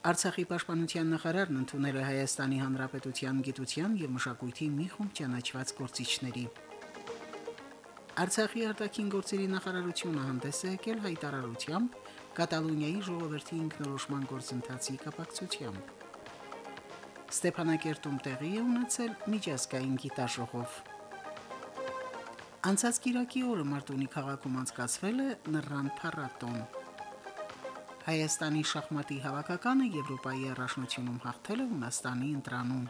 Արցախի պաշտպանության նախարարն ընդունել է Հայաստանի Հանրապետության գիտության եւ մշակույթի մի խումբ ճանաչված գործիչների։ Արցախի արտաքին գործերի նախարարությունը հանդես է եկել հայտարարությամբ Կատալոնիայի ժողովրդի ինքնորոշման գործընթացի կապակցությամբ։ Ստեփանակերտում տեղի է ունեցել միջազգային գիտաժողով։ Անցած Կիրակի օրը Մարտունի քաղաքում անցկացվել է Նռան փառատոն։ Հայաստանի շախմատի հավաքականը Եվրոպայի առաջնությունում հաղթել է Հունաստանի ընտրանում։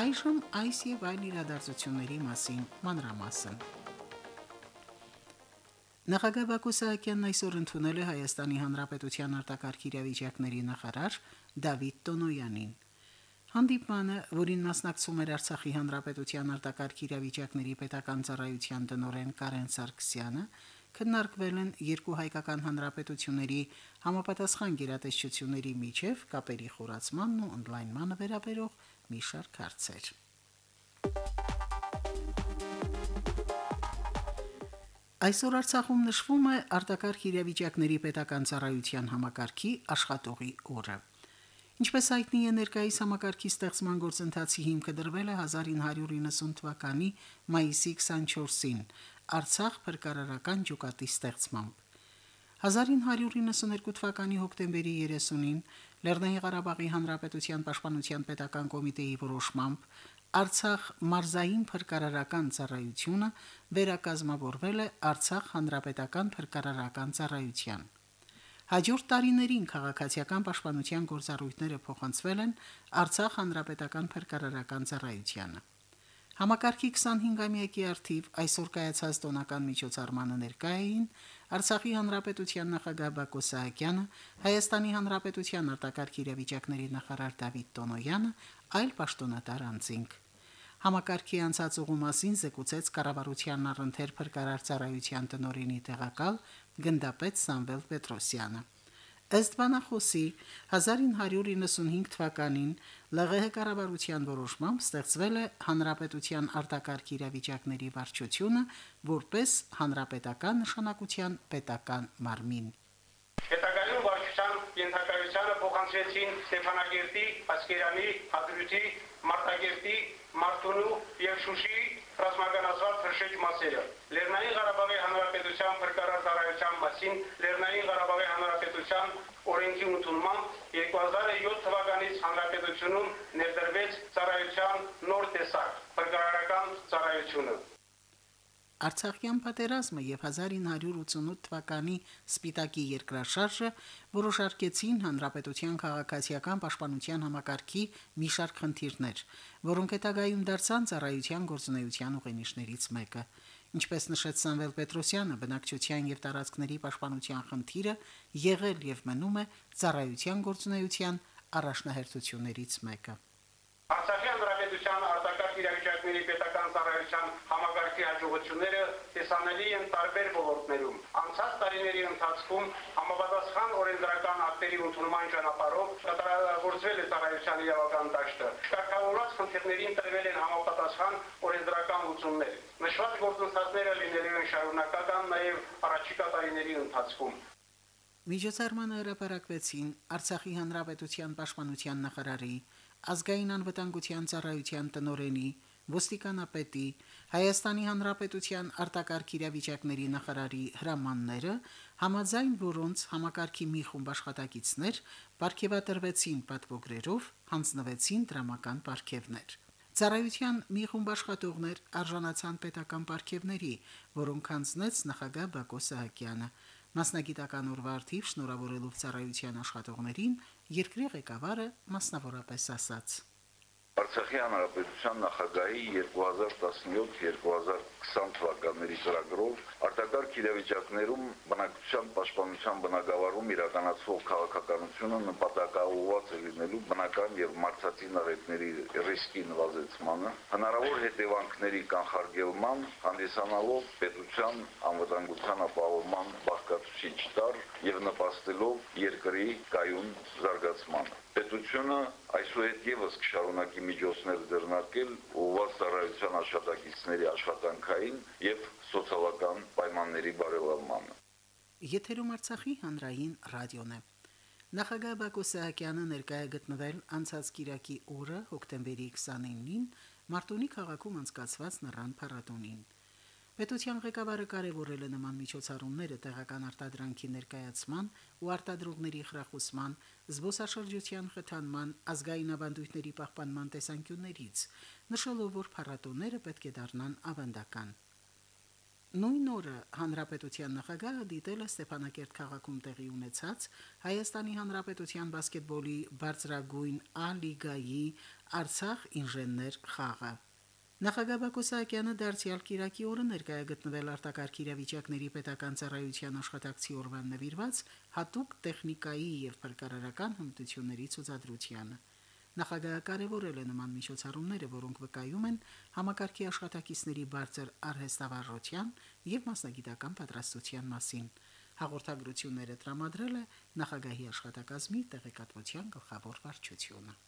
Այժմ այս եւ այլ իրադարձությունների մասին մանրամասն։ Նախագահ Բակո Սահակյանն այսօր ընդունել է Հայաստանի Հանրապետության արտակարգ իրավիճակների նախարար Դավիթ Տոնոյանին։ Հանդիպմանը, որին մասնակցում էր Արցախի Հանրապետության արտակարգ իրավիճակների պետական ծառայության տնօրեն Կարեն Սարգսյանը, քննարկվել են երկու հայկական հանրապետությունների համապատասխան գերատեսչությունների միջև կապերի խորացմանն ու օնլայնմանը վերաբերող մի շարք հարցեր։ Այսօր Արցախում նշվում է արտակարգ իրավիճակների պետական ծառայության համակարգի աշխատողի օրը։ Ինչպես հայտնի է ներկայիս համակարգի ստեղծման գործընթացի հիմքը դրվել է 1990 թվականի մայիսի 24-ին Արցախ փրկարարական ջոկատի ստեղծմամբ։ 1992 թվականի հոկտեմբերի 30-ին Լեռնային Ղարաբաղի Հանրապետության Պաշտպանության պետական կոմիտեի որոշմամբ Արցախ մարզային փրկարարական ծառայությունը վերակազմավորվել է Արցախ հանրապետական փրկարարական ծառայության։ Հաջորդ տարիներին քաղաքացիական պաշտպանության գործառույթները փոխանցվել են Արցախ հանրապետական փրկարարական ծառայությանը։ Համակարգի 25-ամյակի արդիվ այսօր կայացած տոնական միջոցառմանը ներկայ էին Արցախի հանրապետության նախագահ Բակո Սահակյանը, Հայաստանի հանրապետության արտակարգ իրավիճակների նախարար Դավիթ Տոնոյանը, այլ պաշտոնատար անձինք։ Համակարգի անցած ուղու մասին զեկուցեց կառավարության առընթեր փրկարար ծառայության տնօրինի տեղակալ գնդապետ Սամվել Պետրոսյանը։ Ըստ բանախոսի 1995 թվականին ԼՂՀ կառավարության որոշմամբ ստեղծվել է Հանրապետության արտակարգ իրավիճակների վարչությունը որպես հանրապետական նշանակության պետական մարմին։ Հետագայում վարչության ենթակայությանը փոխանցվեցին Ստեփանագերտի, Ասկերանի, Հադրութի, Մարտակերտի, Մարտունու եւ Շուշիի ռազմականացված թռչեջ մասերը։ Լեռնային Ղարաբաղի Հանրապետության փրկարար ծառայության մասին Լեռնային Ղարաբաղի Հանրապետության օրենքի ընդունմամբ 2007 թվականից Հանրապետությունում ներդրվեց ծառայության նոր տեսակ՝ փրկարարական ծառայությունը։ Արցախյան պատերազմը եւ 1988 թվականի Սպիտակի երկրաշարժը որոշարկեցին հանրապետության քաղաքացիական պաշտպանության համակարգի մի շարք խնդիրներ, որոնք հետագայում դարձան ծառայության գործունեության ուղենիշներից մեկը։ Ինչպես նշեց Սամվել Պետրոսյանը, բնակչության եւ տարածքների պաշտպանության խնդիրը եղել եւ մնում է ծառայության գործունեության առաջնահերթություններից մեկը։ Արցախի հանրապետության արտակարգ իրավիճակների պետական հաջողությունները տեսանելի են տարբեր ոլորտներում։ Անցած տարիների ընթացքում համապատասխան օրենսդրական ակտերի ընդունման ճանապարհով կատարելագործվել է ծառայության իրավական դաշտը։ Շարքավորված խնդիրներին տրվել են համապատասխան օրենսդրական լուծումներ։ Նշված գործընթացները լինելու են շարունակական նաև առաջիկա տարիների ընթացքում։ Միջոցառմանը հրապարակվեցին Արցախի հանրապետության պաշտպանության նախարարի, ազգային անվտանգության ծառայության տնօրենի, ոստիկանապետի, Հայաստանի Հանրապետության արտակարգ իրավիճակների նախարարի հրամանները, համաձայն որոնց համակարգի մի խումբ աշխատակիցներ ապարգևատրվեցին պատվոգրերով, հանձնվեցին դրամական ապարգևներ։ Ծառայության մի խումբ աշխատողներ արժանացան պետական ապարգևների, որոնք հանձնեց նախագահ Բակո Սահակյանը։ Մասնագիտական օրվա արդիվ շնորհավորելով ծառայության աշխատողներին, երկրի ղեկավարը մասնավորապես ասաց. Արցախի հանրապետության նախագահի 2017-2020 թվականների ծրագրով արտակարգ իրավիճակներում բնակչության պաշտպանության բնագավառում իրականացվող քաղաքականությունը նպատակաուղղված է լինելու բնական եւ մարդացի նավեկների ռիսկի նվազեցմանը, հնարավոր հետևանքների կանխարգելման, հանդիսանալով պետության անվտանգության ապահովման բաղկացուցիչ տար եւ նպաստելով երկրի կայուն զարգացմանը։ Պետությունը այսուհետ եւս կշարունակի միջոցներ ձեռնարկել ուղղված ծառայության աշխատակիցների աշխատանքային եւ սոցիալական պայմանների բարելավմանը։ Եթերում Արցախի հանրային ռադիոն է։ Նախագահ Բակո Սահակյանը ներկայ է գտնվել անցած Կիրակի օրը հոկտեմբերի 29-ին Մարտունի քաղաքում անցկացված նռան փառատոնին։ Պետության ղեկավարը կարևորել է նման միջոցառումները տեղական արտադրանքի ներկայացման ու արտադրողների խրախուսման, զբոսաշրջության խթանման, ազգային ավանդույթների պահպանման տեսանկյուններից, նշելով, որ փառատոները պետք է դառնան ավանդական։ Նույն օրը Հանրապետության նախագահը դիտել է Ստեփանակերտ քաղաքում տեղի ունեցած Հայաստանի Հանրապետության բասկետբոլի բարձրագույն A-լիգայի Արցախ ինժեներ խաղը։ Նախագահ Բակո Սահակյանը դարձյալ Կիրակի օրը ներկայ գտնվել արտակարգ իրավիճակների պետական ծառայության աշխատակցի օրվան նվիրված հատուկ տեխնիկայի եւ փրկարարական հմտությունների ցուցադրությանը։ Նախագահը կարևորել է նման միջոցառումները, որոնք վկայում են համակարգի աշխատակիցների բարձր արհեստավարժության եւ մասնագիտական պատրաստության մասին։ Հաղորդագրությունները տրամադրել է նախագահի աշխատակազմի տեղեկատվության գլխավոր վարչությունը։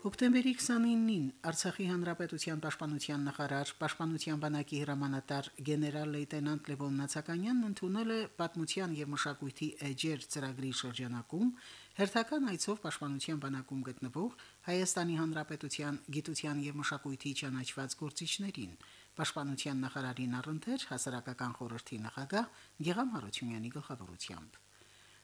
Հոկտեմբերի 29-ին Արցախի հանրապետության պաշտպանության նախարար, պաշտպանության բանակի հրամանատար գեներալ լեյտենանտ Լևոն Նացականյանն ընդունել է պատմության եւ մշակույթի էջեր ծրագրի շրջանակում հերթական այցով պաշտպանության բանակում գտնվող Հայաստանի հանրապետության գիտության եւ մշակույթի ճանաչված գործիչներին, պաշտպանության նախարարին առընթեր հասարակական խորհրդի նախագահ Գեգամ Հարությունյանի գլխավորությամբ։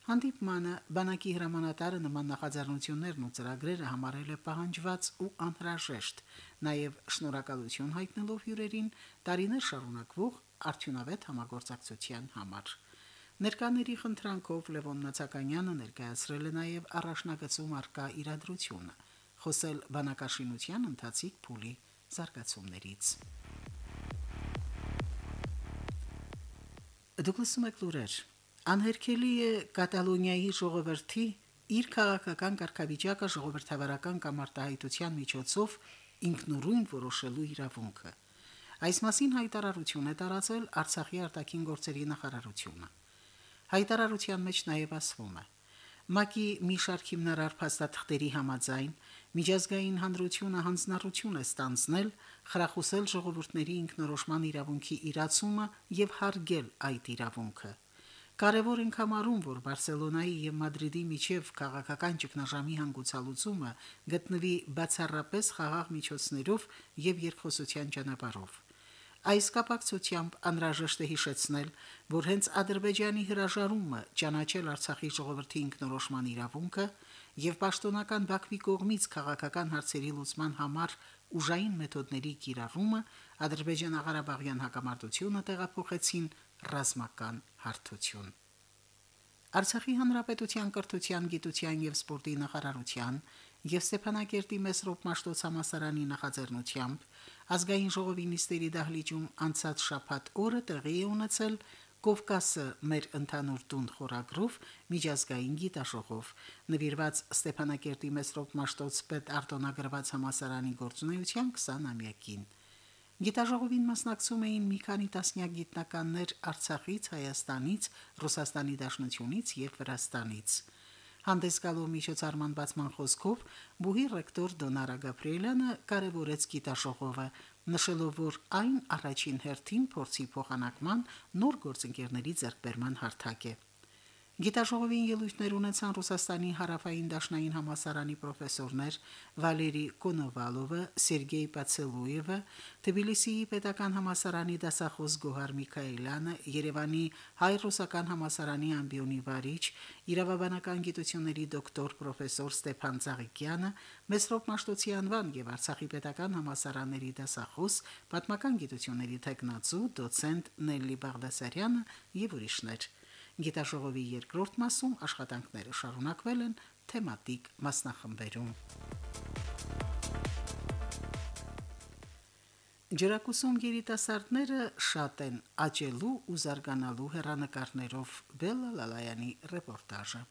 Հանդիպմանը բանակի հրամանատարը նման նախաձեռնություններն ու ծրագրերը համարել է պահանջված ու անհրաժեշտ, նաև շնորհակալություն հայտնելով հյուրերին տարիներ շարունակվող արդյունավետ համագործակցության համար։ Ներկաների խնդրանքով Լևոն Նացականյանը ներկայացրել է նաև առաջնագծում արկա իրադրությունը, խոսել բանակաշինության ընթացիկ փուլի զարգացումներից։ Դուկլաս Մակլուրեր Անհերքելի է Կատալոնիայի ժողովրդի իր քաղաքական կարգավիճակը ժողովրդավարական կամ արտահայտության միջոցով ինքնուրույն որոշելու իրավունքը։ Այս մասին հայտարարություն է տարածել Արցախի արտաքին գործերի նախարարությունը։ Հայտարարության մեջ նաև ասվում է. ՄԱԿ-ի մի շարք հիմնարար փաստաթղթերի համաձայն միջազգային հանրությունը հանձնառություն է ստանձնել խրախուսել ժողովուրդների ինքնորոշման իրավունքի իրացումը եւ հարգել այդ իրավունքը։ Կարևոր ենք համարում, որ Բարսելոնայի եւ Մադրիդի միջև քաղաքական ճգնաժամի հանգուցալուծումը գտնվի բացառապես խաղաղ միջոցներով եւ երկխոսության ճանապարհով։ Այս կապակցությամբ անհրաժեշտ է հիշեցնել, որ հենց Ադրբեջանի հրաժարումը ճանաչել Արցախի ժողովրդի ինքնորոշման իրավունքը եւ պաշտոնական Բաքվի կողմից քաղաքական հարցերի լուծման համար ուժային մեթոդների կիրառումը Ադրբեջան-Ղարաբաղյան հակամարտությունը տեղափոխեցին ռազմական հարթություն։ Արցախի հանրապետության կրթության, գիտության եւ սպորտի նախարարության եւ Ստեփանակերտի Մեսրոպ Մաշտոց համասարանի նախաձեռնությամբ ազգային ժողովի նիստերի դահլիճում անցած շաբաթ օրը տեղի է ունեցել Կովկասը մեր ընդհանուր տուն խորագրով միջազգային գիտաշխով նվիրված Ստեփանակերտի Մեսրոպ Մաշտոց պետ արտոնագրված համասարանի գործունեության 20-ամյակին։ Գիտաժողովին մասնակցում էին մի քանի տասնյակ գիտնականներ Արցախից, Հայաստանից, Ռուսաստանի Դաշնությունից եւ Վրաստանից։ Հանդես գալու միջոցառման բացման խոսքով բուհի ռեկտոր Դոնարա Գաբրիելյանը կարևորեց գիտաշխողովը, նշելով, որ այն առաջին հերթին փորձի փոխանակման նոր գործընկերների ձեռքբերման հարթակ է։ Գիտաժողովին ելույթներ ունեցան Ռուսաստանի հարավային դաշնային համասարանի պրոֆեսորներ Վալերի Կոնովալովը, Սերգեյ Պացելուևը, Թբիլիսիի պետական համասարանի դասախոս Գոհար Միքայելյանը, Երևանի հայ-ռուսական համասարանի ամբիոնի վարիչ, իրավաբանական գիտությունների դոկտոր պրոֆեսոր Ստեփան Ծաղիկյանը, Մեսրոպ Մաշտոցի անվան եւ Արցախի պետական համասարանների դասախոս, պատմական գիտությունների տեխնացու, դոցենտ Նելլի Բաղդասարյանը եւ ուրիշներ։ Գիտաժողովի երկրորդ մասում աշխատանքները շարունակվել են թեմատիկ մասնախմբերում։ Ջրակուսում երիտասարդները շատ են աճելու ու զարգանալու հերանեկարներով Բելլա Լալայանի ռեպորտաժը։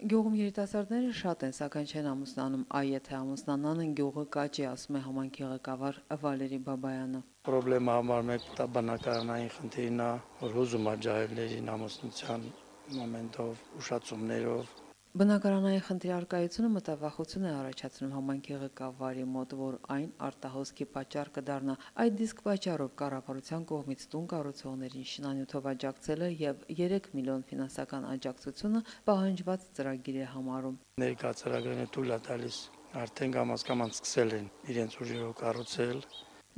Գյուղում երիտասարդները շատ են, սակայն չեն ամուսնանում, այ եթե ամուսնանան են գյուղը կաճի, ասում է համանքի ղեկավար Վալերի Բաբայանը։ Պրոբլեմը համար մեկ դա բնակարանային խնդիրն է, որ հուզում է ջահելներին ամուսնության մոմենտով, ուշացումներով, Բնակարանային խնդրի արկայությունը մտավախություն է առաջացնում համանքի ղեկավարի մոտ, որ այն արտահոսքի պատճառ կդառնա։ Այդ դիսկ պատճառով կառավարության կողմից տուն կառուցողներին շինանյութով աջակցելը եւ 3 միլիոն ֆինանսական աջակցությունը պահանջված ծրագիր է համարում։ Ներկա ծրագրերը թույլ է տալիս արդեն կամաց-կամանց սկսել են իրենց ուժերով կառուցել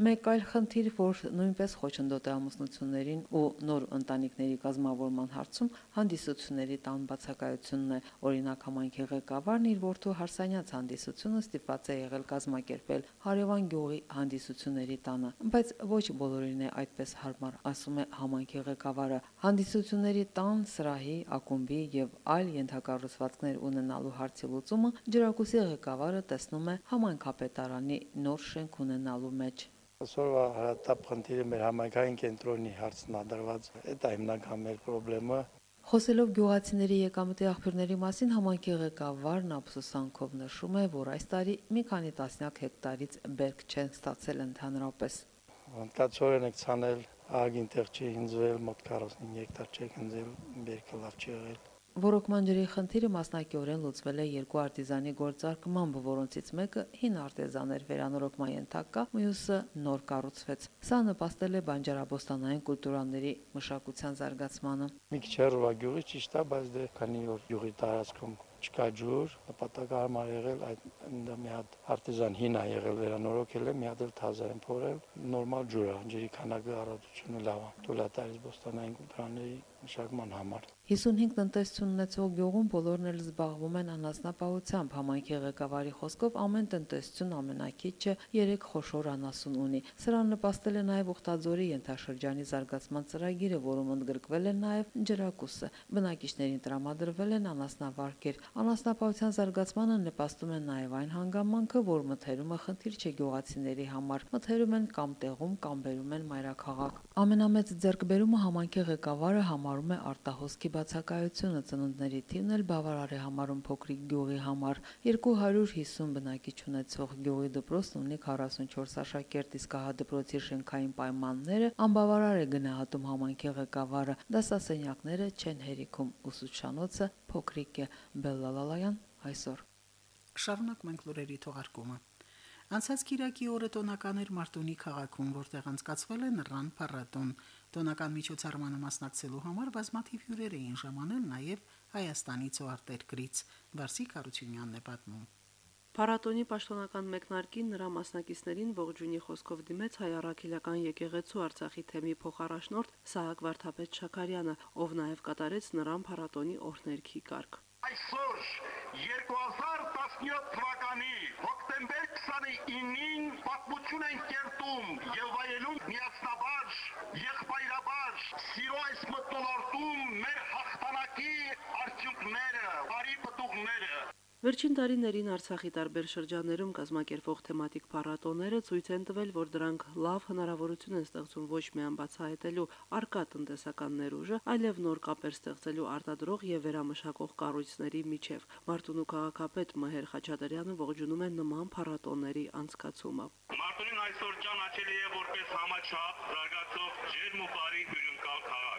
Մեկ այլ խնդիր, որ նույնպես խոչընդոտ է ամուսնություններին ու նոր ընտանիքների կազմավորման հարցում հանդիսությունների տան բացակայությունն է։ Օրինակ համայնքի ղեկավարն իր որդու հարսանյաց հանդիսությունը ստիպված է եղել կազմակերպել Հարևան գյուղի հանդիսությունների տանը, բայց ոչ բոլորին է այդպես հարմար, ասում է համայնքի ղեկավարը։ Հանդիսությունների տան, սրահի, ակումբի եւ այլ ենթակառուցվածքներ ունենալու հարցի լուծումը ջրակուսի ղեկավարը տեսնում է համայնքապետարանի նոր շենք ունենալու մեջ։ Այսօրվա հարատապ խնդիրը մեր համայնքային կենտրոնի հարցն է դրված։ Դա հիմնական մեր խնդրումը։ Խոսելով գյուղացիների եկամտի աղբյուրների մասին համանքի ղեկավարն ափսոսանքով նշում է, որ այս տարի մի քանի տասնյակ հեկտարից բերք չեն ստացել ընդհանրապես։ Անկացորեն եք ցանել, ագին տեղ չի հնձվել, մոտ 45 հեկտար չի հնձել, բերքը լավ չի եղել։ Ռոռոկման ջրի խնդիրը մասնակիորեն լուծվել է երկու արտիզանի գործարկմամբ, որոնցից մեկը հին արտեզաներ վերանորոգման ենթակա, մյուսը նոր կառուցվեց։ Սա նպաստել է բանջարաբոստանային կուլտուրաների մշակության զարգացմանը։ Մի քիչ հեռու գյուղի ճիշտ է, բայց դե քանի որ գյուղի տարածքում չկա ջուր, նպատակահարմար եղել այդ մի հատ արտեզան հին է եղել վերանորոգել է, մի հատ էլ թազա են փորել, նորմալ ջուր է, ջրի քանակը առողջությունը լավ է։ Դոլատարից բոստանային կուլտուրաների մշակման համար։ 55 տնտեսություն ունեցող գյուղում բոլորն էլ զբաղվում են անասնապահությամբ։ Համայնքի ղեկավարի խոսքով ամեն տնտեսություն ամենակիչը 3 խոշոր անասուն ունի։ Սրան նպաստել է նաև Ուխտաձորի ենթաշրջանի զարգացման ծրագիրը, որում ընդգրկվել է նաև ջրակուսը։ Բնակիչներին տրամադրվել են անասնավարկեր։ Անասնապահության զարգացմանը նպաստում է նաև այն հանգամանքը, որ մթերումը խնդիր չէ գյուղացիների համար։ Մթերում են կամ տեղում, կամ բերում են մայրաքաղաք։ Ամենամեծ ձեռքբերումը համայնքի ղեկավարը համարում է արտահոսքի բացակայությունը ծնունդների թիվն էլ բավարար է համարում փոքրիկ գյուղի համար 250 բնակիչ ունեցող գյուղի դպրոցն ունի 44 աշակերտ իսկ հա դպրոցի շենքային պայմանները անբավարար է գնահատում համայնքի ղեկավարը դասասենյակները չեն հերիքում ուսուցչանոցը փոքրիկ է բելլալալայան այսօր Շարունակ մենք լուրերի թողարկումը Անցած Կիրակի օրը տոնական էր Մարտունի քաղաքում, որտեղ անցկացվել է նռան փառատոն։ Տոնական միջոցառմանը մասնակցելու համար բազմաթիվ հյուրեր էին ժամանել նաև Հայաստանից ու արտերկրից։ Վարսիկ Հարությունյանն է պատմում։ Փառատոնի պաշտոնական մեկնարկին նրա մասնակիցներին ողջունի խոսքով դիմեց հայ առաքելական եկեղեցու Արցախի թեմի փոխարաշնորհ Սահակ Վարդապետ Շաքարյանը, ով նաև կատարեց նրան փառատոնի օրհներքի կարգ։ Այսօր 2017 թվականի հոկտեմբեր 29-ին պատմություն են կերտում եւ վայելում միասնաբար, եղբայրաբար, սիրո այս մտնոլորտում մեր հաղթանակի արդյունքները, բարի պտուղները Վերջին տարիներին Արցախի տարբեր շրջաններում կազմակերպվող թեմատիկ փառատոները ցույց են տվել, որ դրանք լավ հնարավորություն են ստեղծում ոչ միայն բացահայտելու արկա տնտեսական ներուժը, այլև նոր կապեր ստեղծելու արտադրող եւ վերամշակող կառույցների միջև։ Մարտունու քաղաքապետ Մհեր Խաչատրյանը ողջունում է նման փառատոների անցկացումը։ Մարտունին այսօր ճանաչելի է որպես համաչափ զարգացող ջերմ ու բարի հյուրընկալ քաղաք։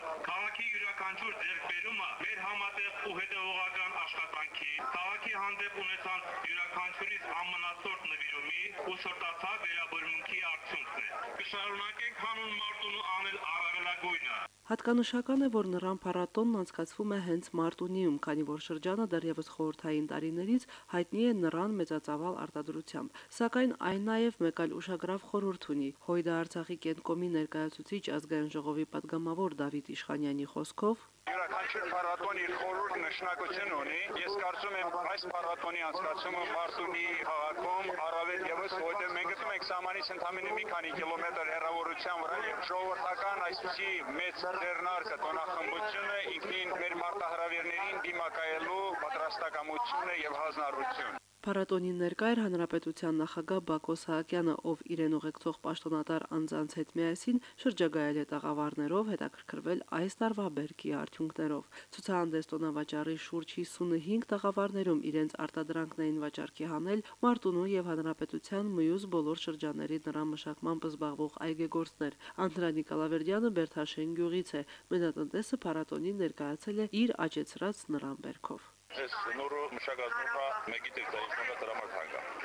յուրաքանչյուր ձեռքբերումը մեր համատեղ ու հետևողական աշխատանքի, քաղաքի հանդեպ ունեցած յուրաքանչյուրից ամնացորդ նվիրումի ու շորտացած վերաբերմունքի արդյունքն է։ Կշարունակենք հանուն Մարտունու անել առավելագույնը։ Հատկանշական է, որ նրան փառատոնն անցկացվում է հենց Մարտունիում, քանի որ շրջանը դեռևս խորհրդային տարիներից հայտնի է նրան մեծածավալ արտադրությամբ։ Սակայն այն նաև մեկ այլ ուշագրավ խորհուրդ ունի։ Հույդա Արցախի կենտկոմի ներկայացուցիչ ազգային ժողովի падգամավոր Դավիթ Իշխանյանի խոսքով յուրաքանչյուր փառատոն իր խորհուրդ նշանակություն ունի։ Ես կարծում եմ այս փառատոնի անցկացումը Մարտունի քաղաքում առավել եւս, որտեղ մենք գտնում ենք սահմանից ընդամենը մի քանի կիլոմետր հեռավորության վրա եւ ժողովրդական այսպիսի մեծ ձեռնարկը տոնախմբությունը ինքնին մեր մարտահրավերներին դիմակայելու պատրաստակամություն եւ հանձնառություն։ Փառատոնին ներկա էր հանրապետության նախագահ Բակո Սահակյանը, ով իրեն ուղեկցող պաշտոնատար անձանց հետ միասին շրջագայել է տաղավարներով հետաքրքրվել այս տարվա բերքի արդյունքներով։ Ցուցահանդես տոնավաճառի շուրջ 55 տաղավարներում իրենց արտադրանքն էին վաճառքի հանել Մարտունու եւ հանրապետության մյուս բոլոր շրջանների նրա մշակմամբ զբաղվող այգեգործներ։ Անդրանիկ Ալավերդյանը Բերթաշեն գյուղից է։ Մենատնտեսը փառատոնին ներկայացել է իր աճեցրած նռան բերքով։ Ես նորը մշակազնորը մեկի տեղ դայնը դրամարկա։ Տեղից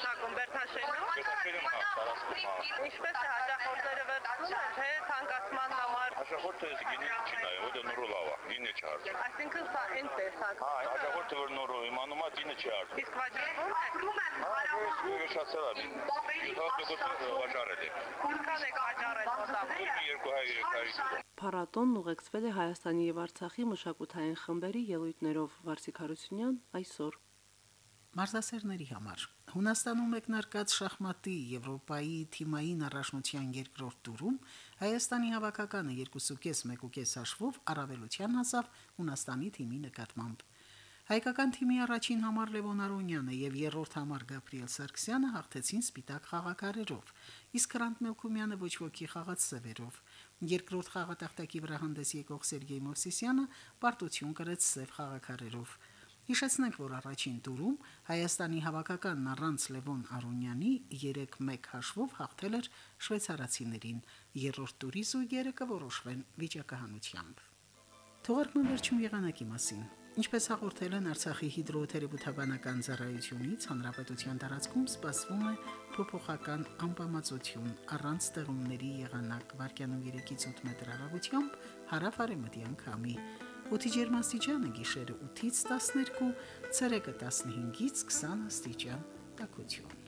մշակում հա։ Ինչպես է հաջախորդները վերցնում են, թե ցանկացման համար։ Հաշախորդը ես գինի չի նայ, որը նորը լավ է, դինը չար։ Այսինքն սա այն տեսակ։ Հա, հաշախորդը որ նորը իմանում է, դինը չի ար։ Իսկ վաճառվում է։ եմ։ Հա, վաճառել եմ։ Որքան եք վաճառել 200-300 Փառատոնն ուղեկցվել է Հայաստանի եւ Արցախի մշակութային խմբերի ելույթներով Վարսիկ Հարությունյան այսօր Մարզասերների համար Հունաստանում մեկնարկած շախմատի Եվրոպայի թիմային առաջնության երկրորդ տուրում Հայաստանի հավաքականը 2.5-1.5 հաշվով առավելության հասավ Հունաստանի թիմի նկատմամբ։ Հայկական թիմի առաջին համար Լևոն Արոնյանը եւ երրորդ համար Գաբրիել Սարգսյանը հաղթեցին սպիտակ խաղակարերով, իսկ Հրանտ Մելքումյանը ոչ ոքի խաղաց սևերով։ Երկրորդ խաղատախտակի վրա հանդես եկող Սերգեյ Մովսիսյանը պարտություն կրեց սև խաղակարերով։ Հիշեցնենք, որ առաջին տուրում Հայաստանի հավաքականն առանց Լևոն Արոնյանի 3-1 հաշվով հաղթել էր շվեյցարացիներին։ Երրորդ տուրի զույգերը կորոշվեն վիճակահանությամբ։ Թողարկման վերջում եղանակի մասին։ Ինչպես հաղորդել են Արցախի հիդրոթերապևտաբանական ծառայությունից, հանրապետության տարածքում սպասվում է փոփոխական անբավարարություն առանց ստեղումների եղանակ վարկյանում 3-ից 8 մետր հեռագությամբ հարավ-արևմտյան քամի։ Օդի ջերմաստիճանը գիշերը 8-ից 12, ցերեկը 15-ից 20 աստիճան տաքություն։